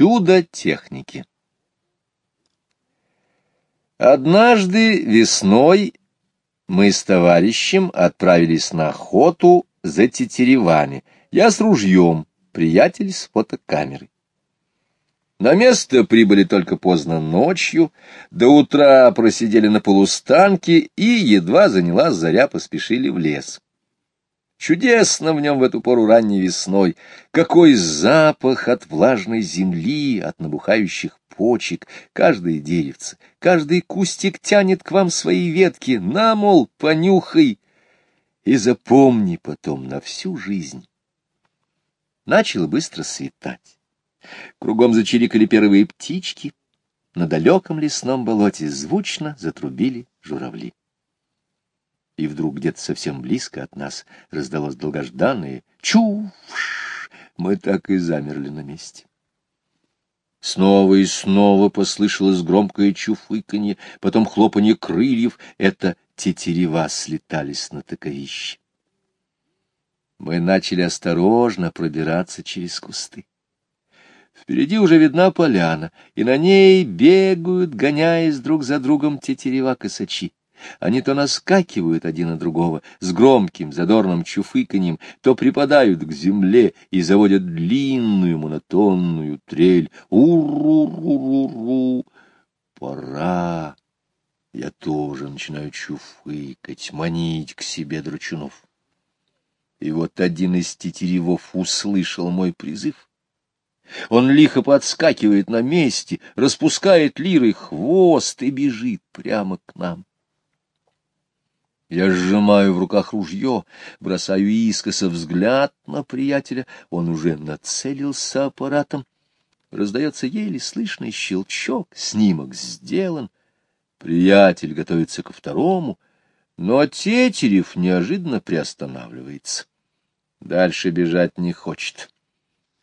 Чудо техники Однажды весной мы с товарищем отправились на охоту за тетеревами. Я с ружьем, приятель с фотокамерой. На место прибыли только поздно ночью, до утра просидели на полустанке и, едва занялась заря, поспешили в лес. Чудесно в нем в эту пору ранней весной. Какой запах от влажной земли, от набухающих почек. Каждое деревце, каждый кустик тянет к вам свои ветки. На, мол, понюхай и запомни потом на всю жизнь. Начало быстро светать. Кругом зачирикали первые птички. На далеком лесном болоте звучно затрубили журавли и вдруг где-то совсем близко от нас раздалось долгожданное «Чувш!» Мы так и замерли на месте. Снова и снова послышалось громкое чуфыканье, потом хлопанье крыльев. Это тетерева слетались на таковище. Мы начали осторожно пробираться через кусты. Впереди уже видна поляна, и на ней бегают, гоняясь друг за другом тетерева-косачи. Они то наскакивают один на другого с громким задорным чуфыканьем, то припадают к земле и заводят длинную монотонную трель. У-ру-ру-ру-ру! Пора! Я тоже начинаю чуфыкать, манить к себе драчунов. И вот один из тетеревов услышал мой призыв. Он лихо подскакивает на месте, распускает лирой хвост и бежит прямо к нам. Я сжимаю в руках ружье, бросаю искоса взгляд на приятеля. Он уже нацелился аппаратом. Раздается еле слышный щелчок, снимок сделан. Приятель готовится ко второму, но Тетерев неожиданно приостанавливается. Дальше бежать не хочет.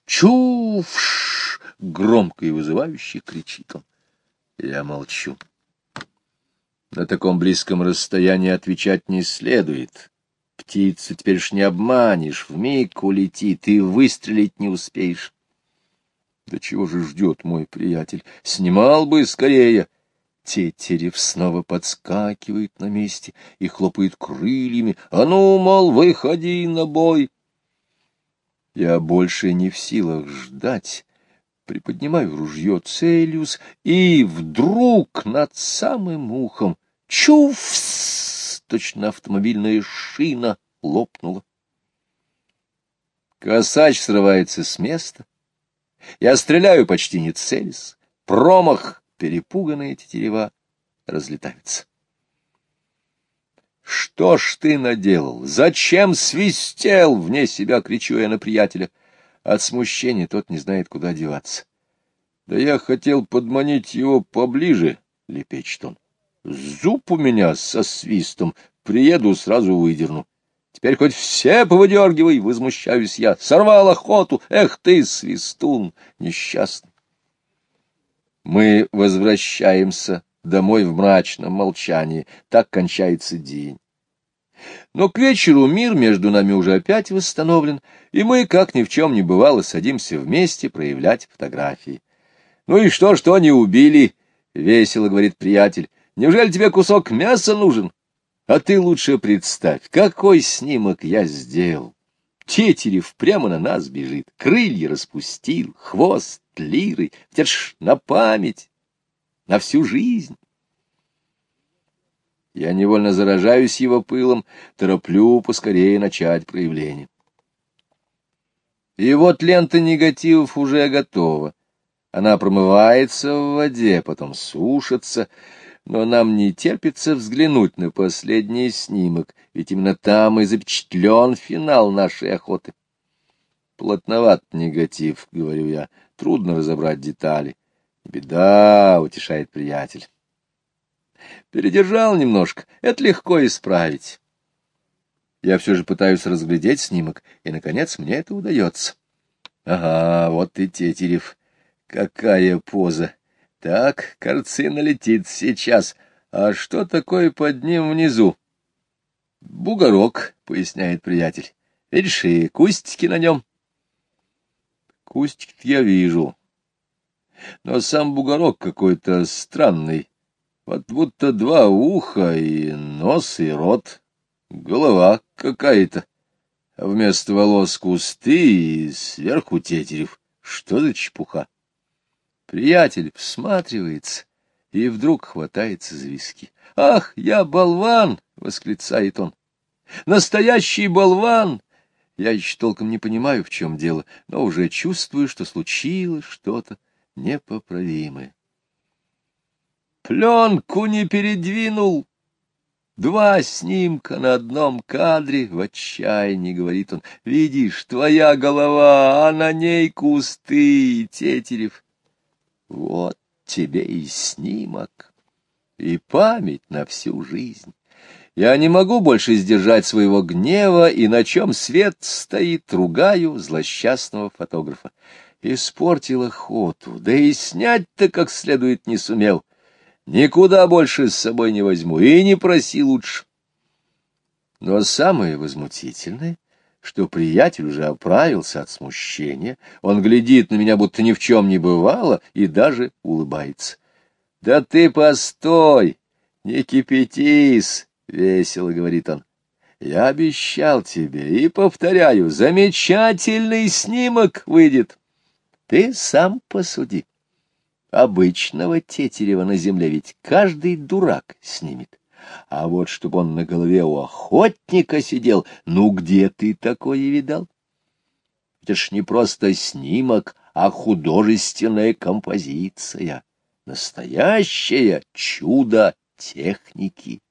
«Чувш!» — громко и вызывающе кричит он. Я молчу. На таком близком расстоянии отвечать не следует. Птицу теперь ж не обманешь, вмиг улетит, и выстрелить не успеешь. Да чего же ждет мой приятель? Снимал бы скорее. Тетерев снова подскакивает на месте и хлопает крыльями. А ну, мол, выходи на бой. Я больше не в силах ждать. Приподнимаю ружье, целюсь, и вдруг над самым ухом чуфс! Точно автомобильная шина лопнула. Косач срывается с места. Я стреляю почти не целясь. Промах, перепуганные тетерева разлетаются. «Что ж ты наделал? Зачем свистел?» — вне себя кричу я на приятеля. От смущения тот не знает, куда деваться. — Да я хотел подманить его поближе, — лепечет он. — Зуб у меня со свистом. Приеду, сразу выдерну. Теперь хоть все повыдергивай, — возмущаюсь я. Сорвал охоту. Эх ты, свистун, несчастный. Мы возвращаемся домой в мрачном молчании. Так кончается день. Но к вечеру мир между нами уже опять восстановлен, и мы, как ни в чем не бывало, садимся вместе проявлять фотографии. — Ну и что, что они убили? — весело говорит приятель. — Неужели тебе кусок мяса нужен? А ты лучше представь, какой снимок я сделал. Тетерев прямо на нас бежит, крылья распустил, хвост лиры, держь на память, на всю жизнь. Я невольно заражаюсь его пылом, тороплю поскорее начать проявление. И вот лента негативов уже готова. Она промывается в воде, потом сушится, но нам не терпится взглянуть на последний снимок, ведь именно там и запечатлен финал нашей охоты. Плотноват негатив, — говорю я, — трудно разобрать детали. Беда, — утешает приятель. Передержал немножко. Это легко исправить. Я все же пытаюсь разглядеть снимок, и, наконец, мне это удается. Ага, вот и Тетерев. Какая поза! Так, картина летит сейчас. А что такое под ним внизу? Бугорок, — поясняет приятель. Видишь, и кустики на нем. Кустики я вижу. но сам бугорок какой-то странный. Вот будто два уха и нос, и рот, голова какая-то. А вместо волос кусты и сверху тетерев. Что за чепуха? Приятель всматривается и вдруг хватается за виски. «Ах, я болван!» — восклицает он. «Настоящий болван!» Я еще толком не понимаю, в чем дело, но уже чувствую, что случилось что-то непоправимое. Пленку не передвинул. Два снимка на одном кадре, в отчаянии, говорит он. Видишь, твоя голова, а на ней кусты, Тетерев. Вот тебе и снимок, и память на всю жизнь. Я не могу больше сдержать своего гнева, и на чем свет стоит, ругаю злосчастного фотографа. Испортил охоту, да и снять-то как следует не сумел. Никуда больше с собой не возьму, и не проси лучше. Но самое возмутительное что приятель уже оправился от смущения, он глядит на меня, будто ни в чем не бывало, и даже улыбается. — Да ты постой, не кипятись, — весело говорит он. — Я обещал тебе и повторяю, замечательный снимок выйдет. Ты сам посуди. Обычного тетерева на земле ведь каждый дурак снимет. А вот чтобы он на голове у охотника сидел, ну где ты такое видал? Это ж не просто снимок, а художественная композиция, настоящее чудо техники.